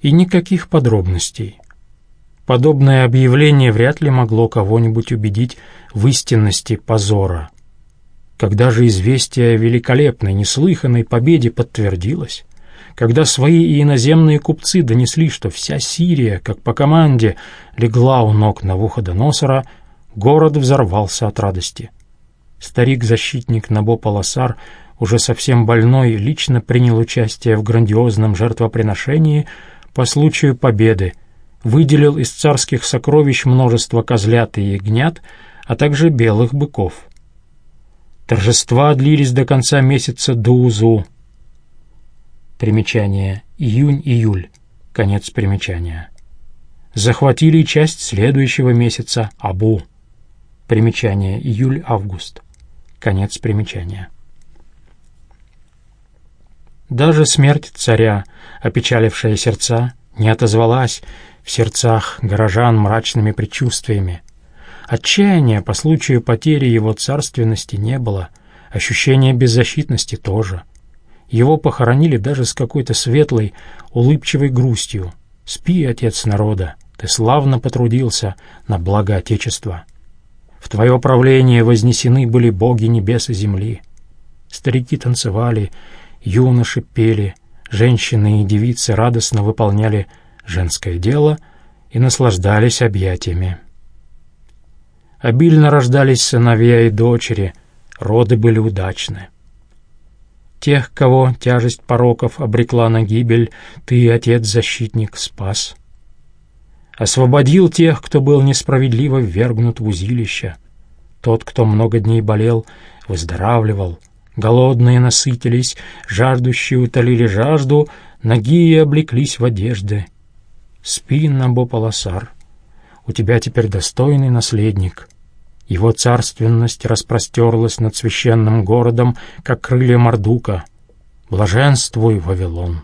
И никаких подробностей. Подобное объявление вряд ли могло кого-нибудь убедить в истинности позора. Когда же известие о великолепной, неслыханной победе подтвердилось, когда свои иноземные купцы донесли, что вся Сирия, как по команде, легла у ног Навуходоносора, город взорвался от радости. Старик-защитник Набо-Паласар, уже совсем больной, лично принял участие в грандиозном жертвоприношении по случаю победы, выделил из царских сокровищ множество козлят и ягнят, а также белых быков. Торжества длились до конца месяца Дуузу. Примечание. Июнь-июль. Конец примечания. Захватили часть следующего месяца Абу. Примечание. Июль-август. Конец примечания. Даже смерть царя, опечалившая сердца, не отозвалась в сердцах горожан мрачными предчувствиями. Отчаяния по случаю потери его царственности не было, ощущения беззащитности тоже. Его похоронили даже с какой-то светлой, улыбчивой грустью. «Спи, отец народа, ты славно потрудился на благо Отечества». В твое правление вознесены были боги небес и земли. Старики танцевали, юноши пели, женщины и девицы радостно выполняли женское дело и наслаждались объятиями. Обильно рождались сыновья и дочери, роды были удачны. Тех, кого тяжесть пороков обрекла на гибель, ты, отец-защитник, спас освободил тех, кто был несправедливо ввергнут в узилище. Тот, кто много дней болел, выздоравливал, голодные насытились, жаждущие утолили жажду, ноги облеклись в одежды. Спи, Набополосар, у тебя теперь достойный наследник. Его царственность распростерлась над священным городом, как крылья Мордука. Блаженствуй, Вавилон!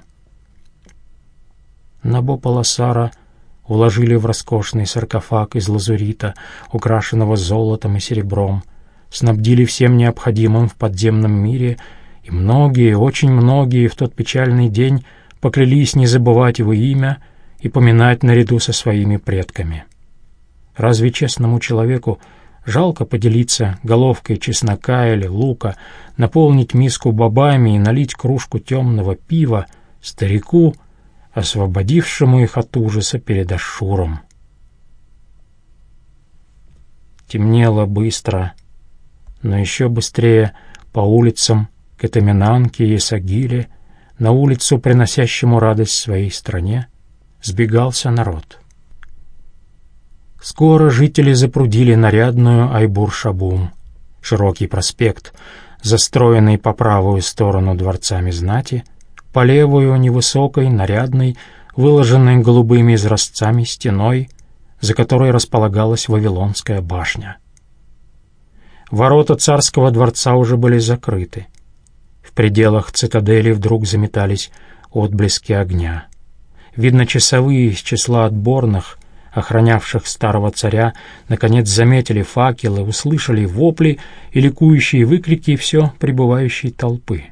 Набополосара — уложили в роскошный саркофаг из лазурита, украшенного золотом и серебром, снабдили всем необходимым в подземном мире, и многие, очень многие в тот печальный день поклялись не забывать его имя и поминать наряду со своими предками. Разве честному человеку жалко поделиться головкой чеснока или лука, наполнить миску бобами и налить кружку темного пива старику — освободившему их от ужаса перед Ашуром. Темнело быстро, но еще быстрее по улицам Катаминанки и Сагиле, на улицу, приносящему радость своей стране, сбегался народ. Скоро жители запрудили нарядную Айбур-Шабум, широкий проспект, застроенный по правую сторону дворцами знати — по левую невысокой, нарядной, выложенной голубыми изразцами стеной, за которой располагалась Вавилонская башня. Ворота царского дворца уже были закрыты. В пределах цитадели вдруг заметались отблески огня. Видно, часовые из числа отборных, охранявших старого царя, наконец заметили факелы, услышали вопли и ликующие выкрики все прибывающей толпы.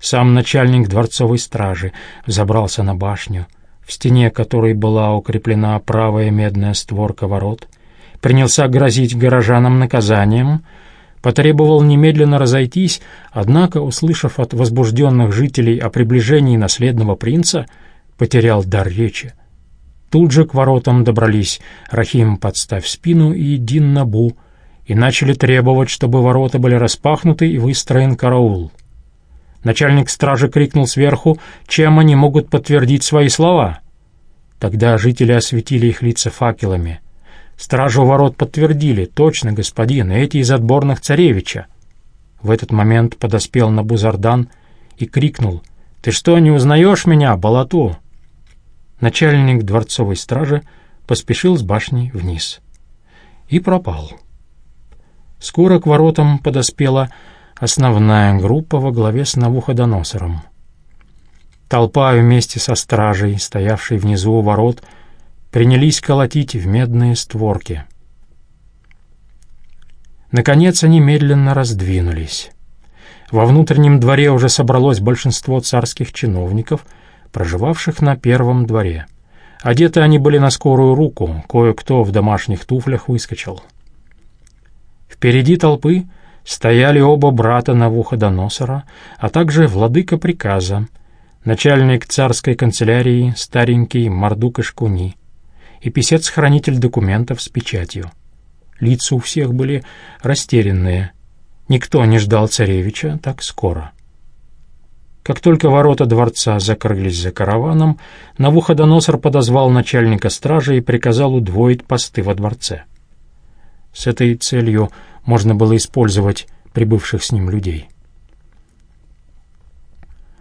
Сам начальник дворцовой стражи забрался на башню, в стене которой была укреплена правая медная створка ворот, принялся грозить горожанам наказанием, потребовал немедленно разойтись, однако, услышав от возбужденных жителей о приближении наследного принца, потерял дар речи. Тут же к воротам добрались Рахим «Подставь спину» и Дин Набу и начали требовать, чтобы ворота были распахнуты и выстроен караул. Начальник стражи крикнул сверху, чем они могут подтвердить свои слова. Тогда жители осветили их лица факелами. Стражу ворот подтвердили, точно, господин, эти из отборных царевича. В этот момент подоспел Набузардан и крикнул, «Ты что, не узнаешь меня, Балату?» Начальник дворцовой стражи поспешил с башни вниз и пропал. Скоро к воротам подоспела основная группа во главе с Навуходоносором. Толпа вместе со стражей, стоявшей внизу у ворот, принялись колотить в медные створки. Наконец они медленно раздвинулись. Во внутреннем дворе уже собралось большинство царских чиновников, проживавших на первом дворе. Одеты они были на скорую руку, кое-кто в домашних туфлях выскочил. Впереди толпы стояли оба брата Навуходоносора, а также владыка приказа, начальник царской канцелярии, старенький Мардук Ишкуни, и писец-хранитель документов с печатью. Лица у всех были растерянные. Никто не ждал царевича так скоро. Как только ворота дворца закрылись за караваном, Навуходоносор подозвал начальника стражи и приказал удвоить посты во дворце. С этой целью можно было использовать прибывших с ним людей.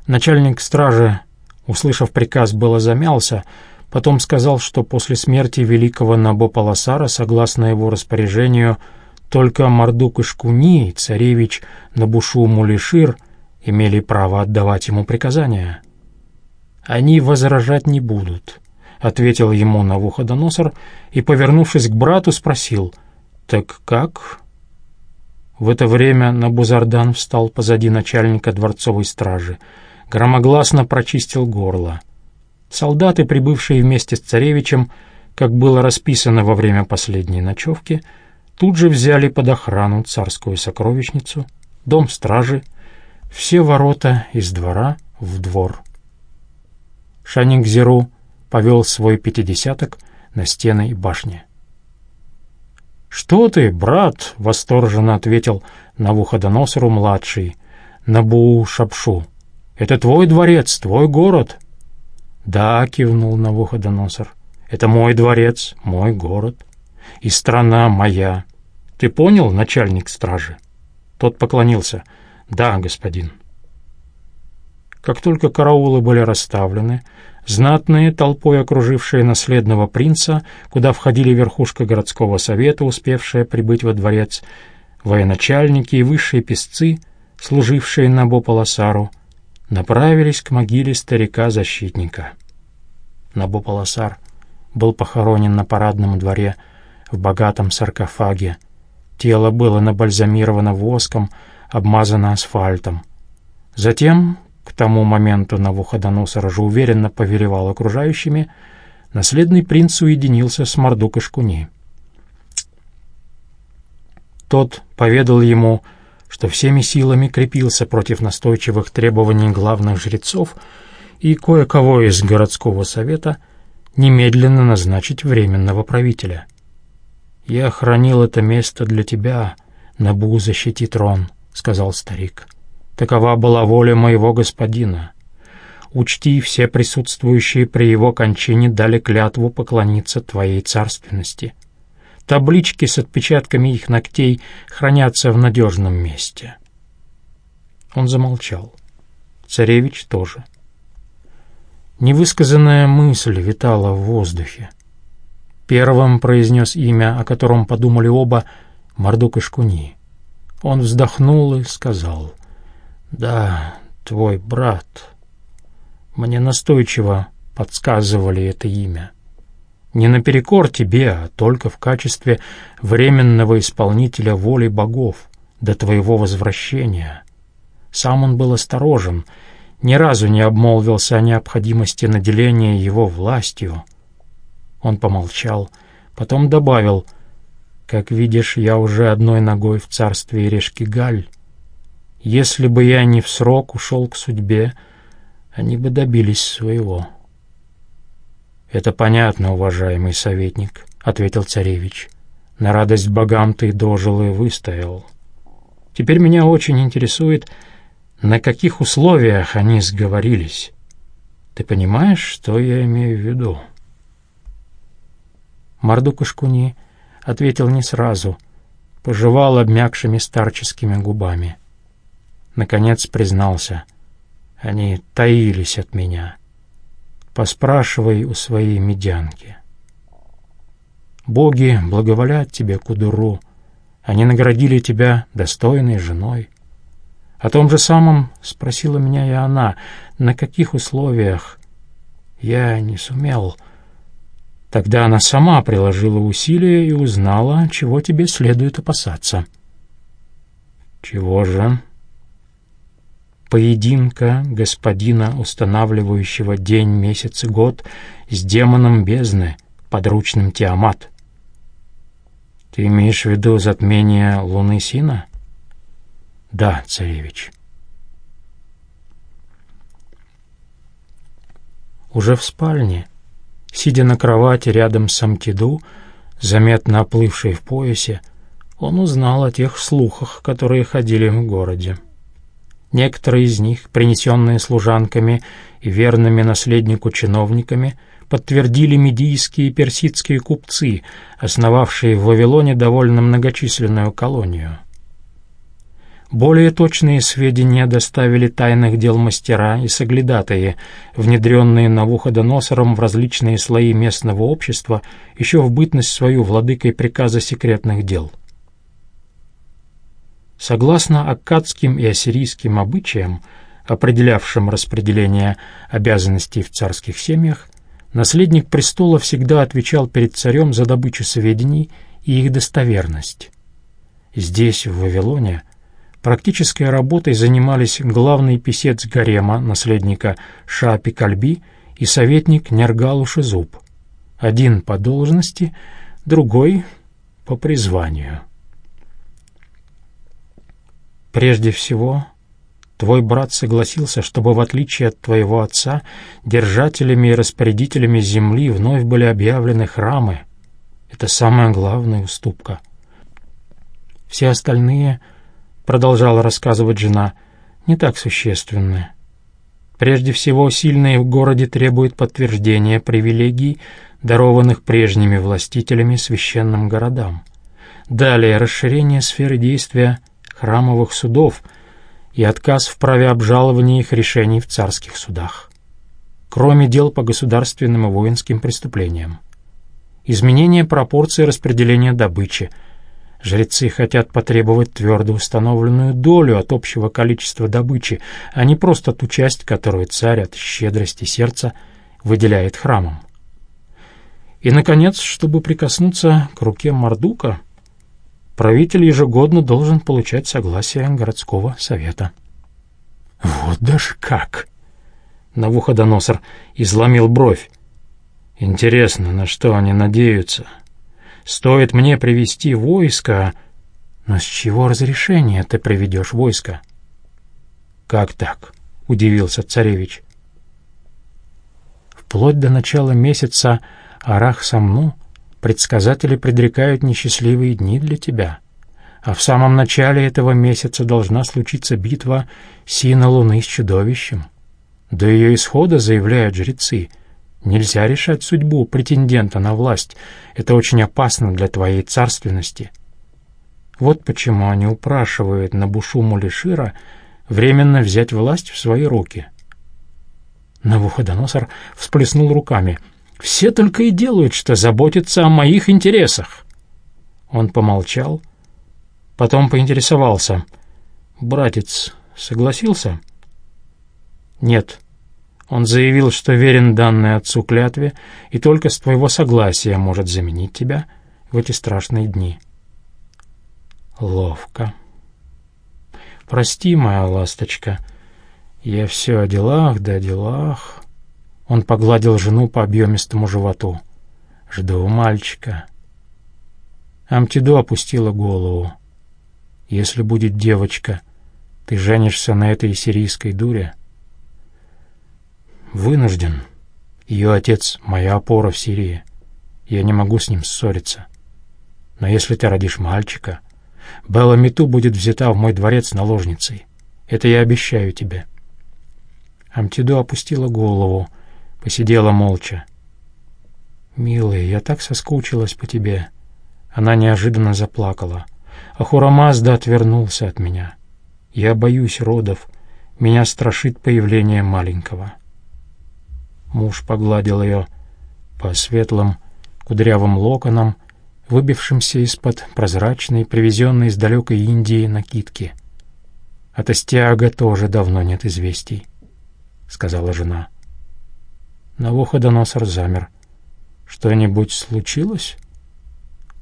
Начальник стражи, услышав приказ, было замялся, потом сказал, что после смерти великого Набопаласара, согласно его распоряжению, только Мардук и Шкуни, царевич Набушу Мулишир, имели право отдавать ему приказания. «Они возражать не будут», — ответил ему Навуходоносор и, повернувшись к брату, спросил, «Так как?» В это время Набузардан встал позади начальника дворцовой стражи, громогласно прочистил горло. Солдаты, прибывшие вместе с царевичем, как было расписано во время последней ночевки, тут же взяли под охрану царскую сокровищницу, дом стражи, все ворота из двора в двор. Шанингзеру повел свой пятидесяток на стены и башни. «Что ты, брат?» — восторженно ответил Навуходоносору-младший, Набуу-Шапшу. «Это твой дворец, твой город». «Да», — кивнул Навуходоносор, — «это мой дворец, мой город, и страна моя. Ты понял, начальник стражи?» Тот поклонился. «Да, господин». Как только караулы были расставлены, Знатные, толпой окружившие наследного принца, куда входили верхушка городского совета, успевшая прибыть во дворец, военачальники и высшие песцы, служившие на Бополосару, направились к могиле старика-защитника. Набополосар был похоронен на парадном дворе в богатом саркофаге. Тело было набальзамировано воском, обмазано асфальтом. Затем к тому моменту Навуходоносор уже уверенно повелевал окружающими, наследный принц уединился с Мордукой Шкуни. Тот поведал ему, что всеми силами крепился против настойчивых требований главных жрецов и кое-кого из городского совета немедленно назначить временного правителя. «Я хранил это место для тебя, Набу защити трон», — сказал старик. — Такова была воля моего господина. Учти, все присутствующие при его кончине дали клятву поклониться твоей царственности. Таблички с отпечатками их ногтей хранятся в надежном месте. Он замолчал. Царевич тоже. Невысказанная мысль витала в воздухе. Первым произнес имя, о котором подумали оба, Мордук и Шкуни. Он вздохнул и сказал, «Да, твой брат. Мне настойчиво подсказывали это имя. Не наперекор тебе, а только в качестве временного исполнителя воли богов до твоего возвращения. Сам он был осторожен, ни разу не обмолвился о необходимости наделения его властью. Он помолчал, потом добавил, «Как видишь, я уже одной ногой в царстве Ирешки-Галь, если бы я не в срок ушел к судьбе, они бы добились своего. «Это понятно, уважаемый советник», — ответил царевич. «На радость богам ты дожил и выстоял. Теперь меня очень интересует, на каких условиях они сговорились. Ты понимаешь, что я имею в виду?» Мордук Ишкуни ответил не сразу, пожевал обмякшими старческими губами — наконец признался. Они таились от меня. Поспрашивай у своей медянки. Боги благоволят тебе, Кудуру. Они наградили тебя достойной женой. О том же самом спросила меня и она, на каких условиях. Я не сумел. Тогда она сама приложила усилия и узнала, чего тебе следует опасаться. «Чего же?» Поединка господина, устанавливающего день, месяц и год, с демоном бездны, подручным Тиамат. Ты имеешь в виду затмение луны Сина? Да, царевич. Уже в спальне, сидя на кровати рядом с Амтиду, заметно оплывшей в поясе, он узнал о тех слухах, которые ходили в городе. Некоторые из них, принесенные служанками и верными наследнику чиновниками, подтвердили медийские и персидские купцы, основавшие в Вавилоне довольно многочисленную колонию. Более точные сведения доставили тайных дел мастера и соглядатые, внедренные Навуходоносором в различные слои местного общества еще в бытность свою владыкой приказа секретных дел. Согласно аккадским и ассирийским обычаям, определявшим распределение обязанностей в царских семьях, наследник престола всегда отвечал перед царем за добычу сведений и их достоверность. Здесь, в Вавилоне, практической работой занимались главный писец гарема, наследника Шапи Кальби и советник Нергалу Шизуб, один по должности, другой по призванию. Прежде всего, твой брат согласился, чтобы, в отличие от твоего отца, держателями и распорядителями земли вновь были объявлены храмы. Это самая главная уступка. Все остальные, продолжала рассказывать жена, не так существенны. Прежде всего, сильные в городе требуют подтверждения привилегий, дарованных прежними властителями священным городам. Далее, расширение сферы действия храмовых судов и отказ в праве обжалования их решений в царских судах, кроме дел по государственным и воинским преступлениям. Изменение пропорции распределения добычи. Жрецы хотят потребовать твердо установленную долю от общего количества добычи, а не просто ту часть, которую царь от щедрости сердца выделяет храмам. И, наконец, чтобы прикоснуться к руке Мардука, правитель ежегодно должен получать согласие городского совета. «Вот даже как!» Навуходоносор изломил бровь. «Интересно, на что они надеются? Стоит мне привести войско...» «Но с чего разрешение ты приведешь войско?» «Как так?» — удивился царевич. «Вплоть до начала месяца Арах-Самну предсказатели предрекают несчастливые дни для тебя. А в самом начале этого месяца должна случиться битва Сина Луны с чудовищем. До ее исхода, заявляют жрецы, нельзя решать судьбу претендента на власть. Это очень опасно для твоей царственности. Вот почему они упрашивают Набушу Мулишира временно взять власть в свои руки. Навуходоносор всплеснул руками — все только и делают, что заботятся о моих интересах». Он помолчал, потом поинтересовался. «Братец согласился?» «Нет». Он заявил, что верен данной отцу клятве и только с твоего согласия может заменить тебя в эти страшные дни. Ловко. Прости, моя ласточка, я все о делах да о делах. Он погладил жену по объемистому животу. «Жду мальчика». Амтидо опустила голову. «Если будет девочка, ты женишься на этой сирийской дуре?» «Вынужден. Ее отец — моя опора в Сирии. Я не могу с ним ссориться. Но если ты родишь мальчика, Белла Миту будет взята в мой дворец наложницей. Это я обещаю тебе». Амтидо опустила голову, посидела молча. «Милый, я так соскучилась по тебе». Она неожиданно заплакала. Ахурамазда отвернулся от меня. «Я боюсь родов. Меня страшит появление маленького». Муж погладил ее по светлым кудрявым локонам, выбившимся из-под прозрачной, привезенной из далекой Индии накидки. «От Астиага тоже давно нет известий», — сказала жена. Навуходоносор замер. «Что-нибудь случилось?»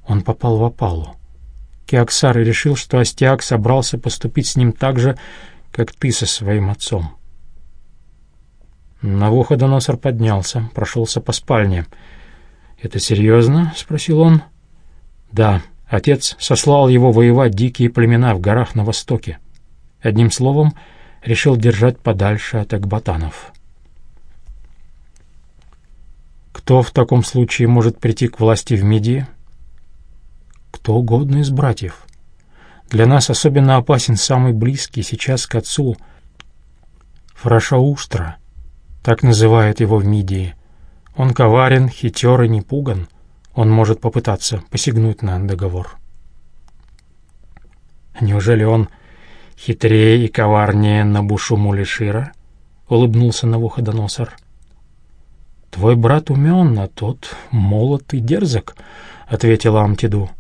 Он попал в опалу. Кеоксар решил, что Астиак собрался поступить с ним так же, как ты со своим отцом». Навуходоносор поднялся, прошелся по спальне. «Это серьезно?» — спросил он. «Да, отец сослал его воевать дикие племена в горах на востоке. Одним словом, решил держать подальше от экбатанов». «Кто в таком случае может прийти к власти в Мидии?» «Кто угодно из братьев. Для нас особенно опасен самый близкий сейчас к отцу Фрашауштра» Так называют его в Мидии. Он коварен, хитер и не пуган. Он может попытаться посягнуть на договор. Неужели он хитрее и коварнее Набушуму Лишира? Улыбнулся Навуходоносор. «Твой брат умен, а тот молод и дерзок», — ответила Амтиду.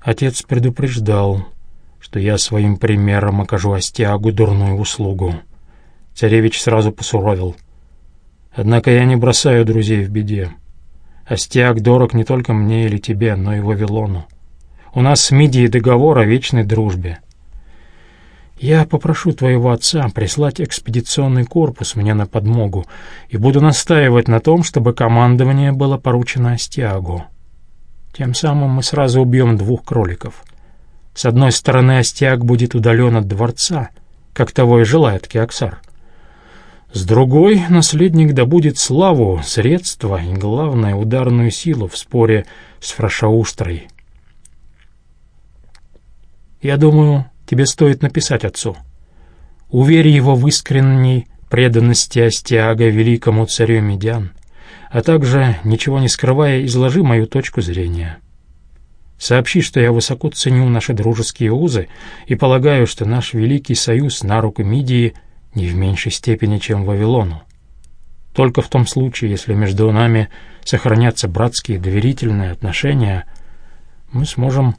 Отец предупреждал, что я своим примером окажу Астиагу дурную услугу. Царевич сразу посуровил. «Однако я не бросаю друзей в беде. Остиак дорог не только мне или тебе, но и Вавилону. У нас с Мидией договор о вечной дружбе. Я попрошу твоего отца прислать экспедиционный корпус мне на подмогу и буду настаивать на том, чтобы командование было поручено Астиагу. Тем самым мы сразу убьем двух кроликов. С одной стороны, Астиаг будет удален от дворца, как того и желает Кеоксар. С другой, наследник добудет славу, средства и, главное, ударную силу в споре с Фрашаустрой. Я думаю, тебе стоит написать отцу. Уверь его в искренней преданности Астиага великому царю Медян, а также, ничего не скрывая, изложи мою точку зрения. Сообщи, что я высоко ценю наши дружеские узы и полагаю, что наш великий союз на руку Мидии — не в меньшей степени, чем Вавилону. Только в том случае, если между нами сохранятся братские доверительные отношения, мы сможем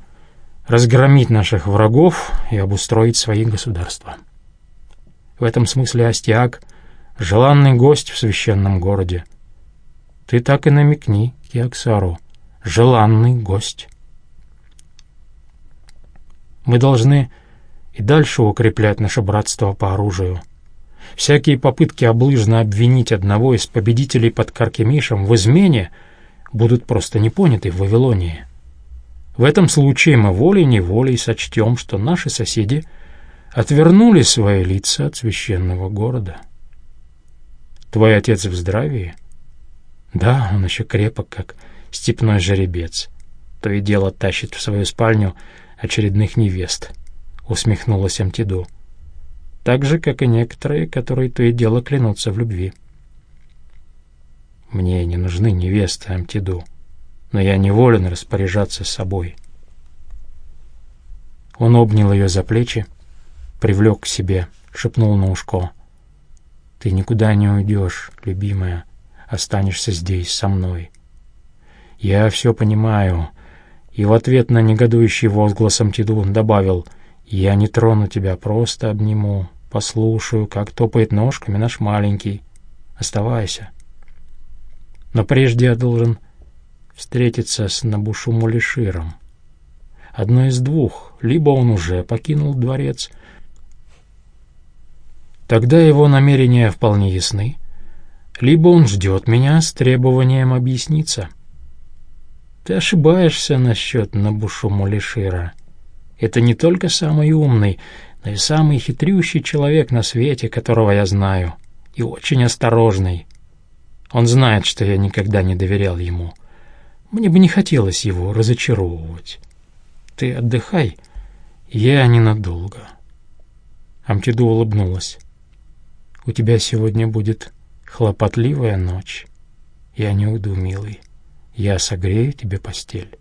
разгромить наших врагов и обустроить свои государства. В этом смысле Астиак — желанный гость в священном городе. Ты так и намекни, Киаксару, желанный гость. Мы должны и дальше укреплять наше братство по оружию — Всякие попытки облыжно обвинить одного из победителей под Каркемишем в измене будут просто не поняты в Вавилонии. В этом случае мы волей-неволей сочтем, что наши соседи отвернули свои лица от священного города. Твой отец в здравии? Да, он еще крепок, как степной жеребец. То и дело тащит в свою спальню очередных невест, — усмехнулась Амтиду так же, как и некоторые, которые то и дело клянутся в любви. Мне не нужны невесты Амтиду, но я не волен распоряжаться собой. Он обнял ее за плечи, привлек к себе, шепнул на ушко. «Ты никуда не уйдешь, любимая, останешься здесь, со мной. Я все понимаю». И в ответ на негодующий возглас Амтиду добавил — я не трону тебя, просто обниму, послушаю, как топает ножками наш маленький. Оставайся. Но прежде я должен встретиться с Набушумулиширом. Одно из двух. Либо он уже покинул дворец, тогда его намерения вполне ясны, либо он ждет меня с требованием объясниться. Ты ошибаешься насчет Набушумулишира. Это не только самый умный, но и самый хитрющий человек на свете, которого я знаю, и очень осторожный. Он знает, что я никогда не доверял ему. Мне бы не хотелось его разочаровывать. Ты отдыхай, я ненадолго. Амтиду улыбнулась. У тебя сегодня будет хлопотливая ночь. Я не уйду, милый. Я согрею тебе постель.